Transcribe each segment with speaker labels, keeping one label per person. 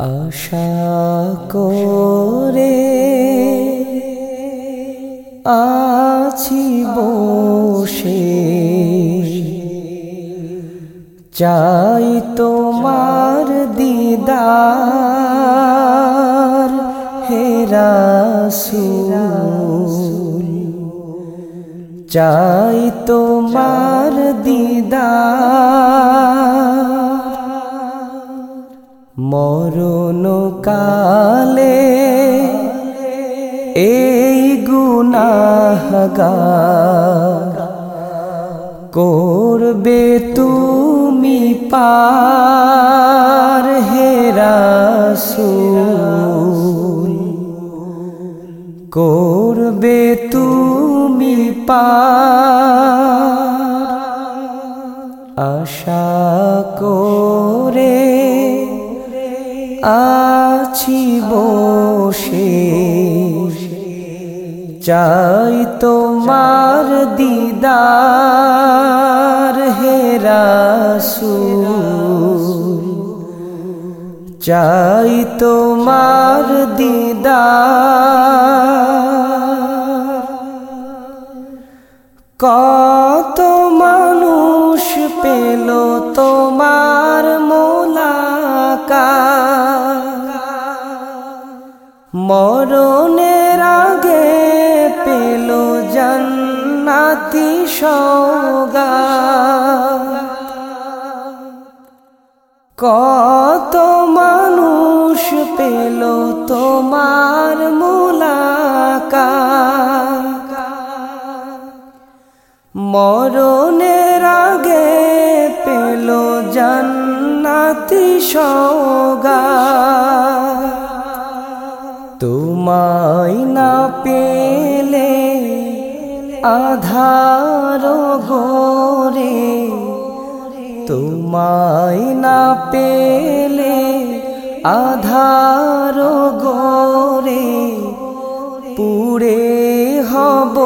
Speaker 1: আশা করে আছি বসে। চাই তোমার দিদার হেরাসুল চাই তোমার দিদার মরণ কালে এই গুনাহগার করবে তুমি পার হেরাসুল করবে তুমি পার আশা আছি বসে। চাই তোমার দিদার হেরাসুল চাই তোমার দিদার। কত মানুষ পেল তোমার মরণের আগে পেল জান্নাতি সৌগা কত মানুষ পেল তোমার মোলাকা মরণের আগে পেল জান্নাতি সৌগা তোমায় না পেলে আধার গোরে তোমায় না পেলে আধার গোরে পুরে হব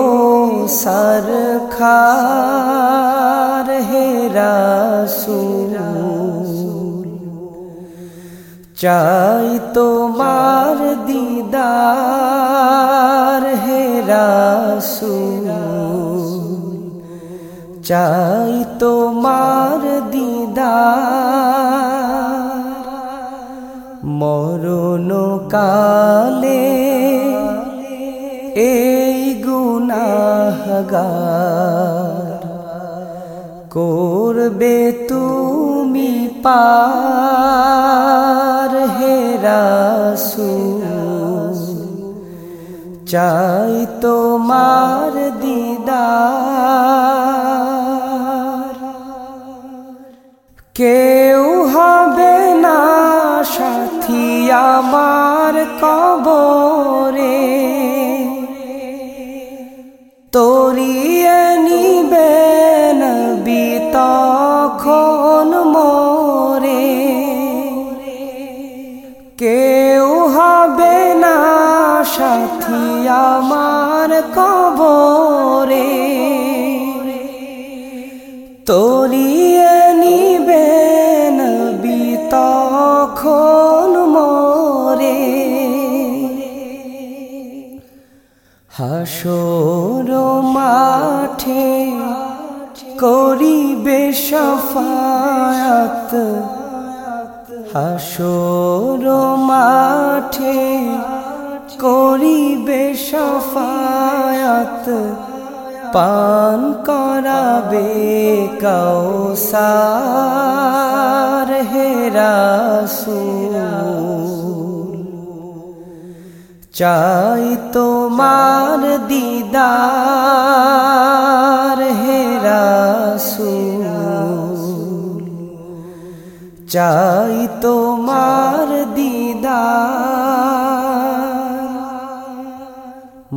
Speaker 1: সর খার হেরাসুল চাই তোমার দিদার হেরাসুল চাই তোমার দিদার মরণ কালে এই গুনাহগার করবে তুমি পার হেরাসুল চাই তোমার দিদার। কেউ হবে না সাথী আমার কবরে তরিয়ে সাথী আমার কবরে। তরিয়ে নিবেন বিতখন মোরে। হাসর মাঠে করিবে সফায়াত। হাসর মাঠে করিবে সফায়াত পান করাবে কৌসার হেরাসুল চাই তোমার দিদার হেরাসুল চাই তোমার দিদার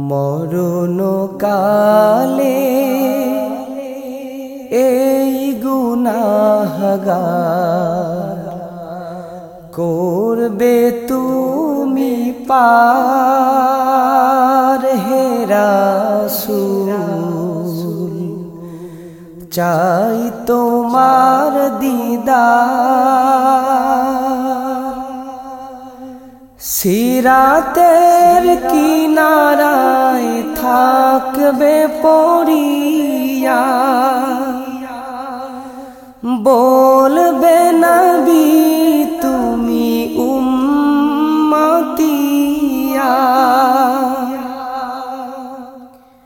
Speaker 1: মরণ কালে এই গুনাহগার করবে তুমি পার হেরাসুল চাই তোমার দিদার সিরাতের কিনারায় থাকবে পড়িয়া। বলবে নবী তুমি উম্মতিয়া।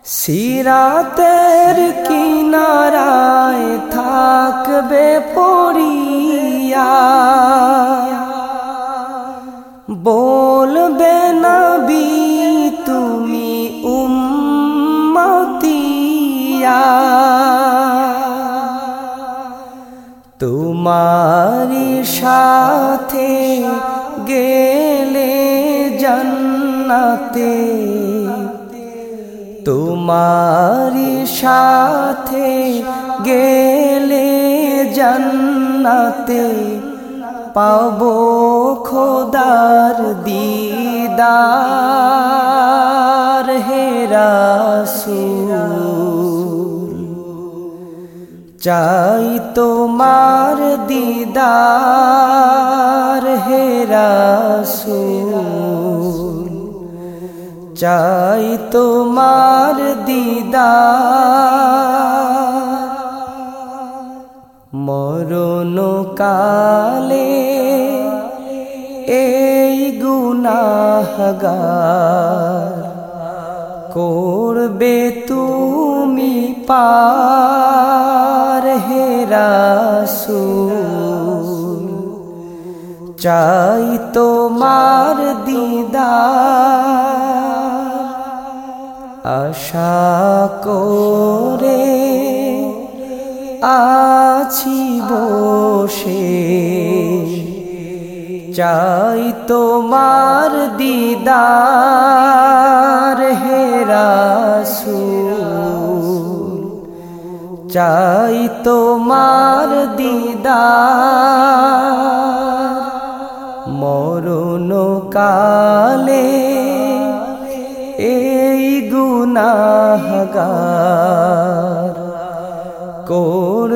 Speaker 1: সিরাতের কিনারায় থাকবে পড়িয়া। বলবে নবী তুমি উম্মতিয়া তোমারি সাথে গেলে জন্নতে তোমারি সাথে গেলে জন্নতে পাবো খোদার দিদার হে রাসূল। চাই তোমার দিদার হে রাসূল। চাই তোমার দিদার মরণ কালে এই গুনাহগার করবে তুমি পার হে রাসূল। চাই তোমার দিদার আশা করে আছি বসে। চাই তোমার দিদার হে রাসূল। চাই তোমার দিদার মরণ কালে এই গুনাহগার।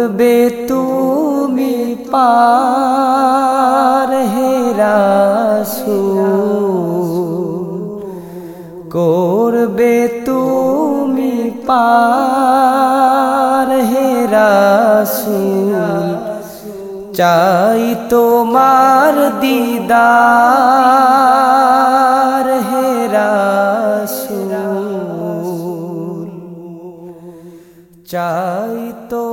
Speaker 1: করবে তুমি পার হেরাসু করবে তুমি পার হেরাসু চাই তোমার দিদার হেরাসু চাই তো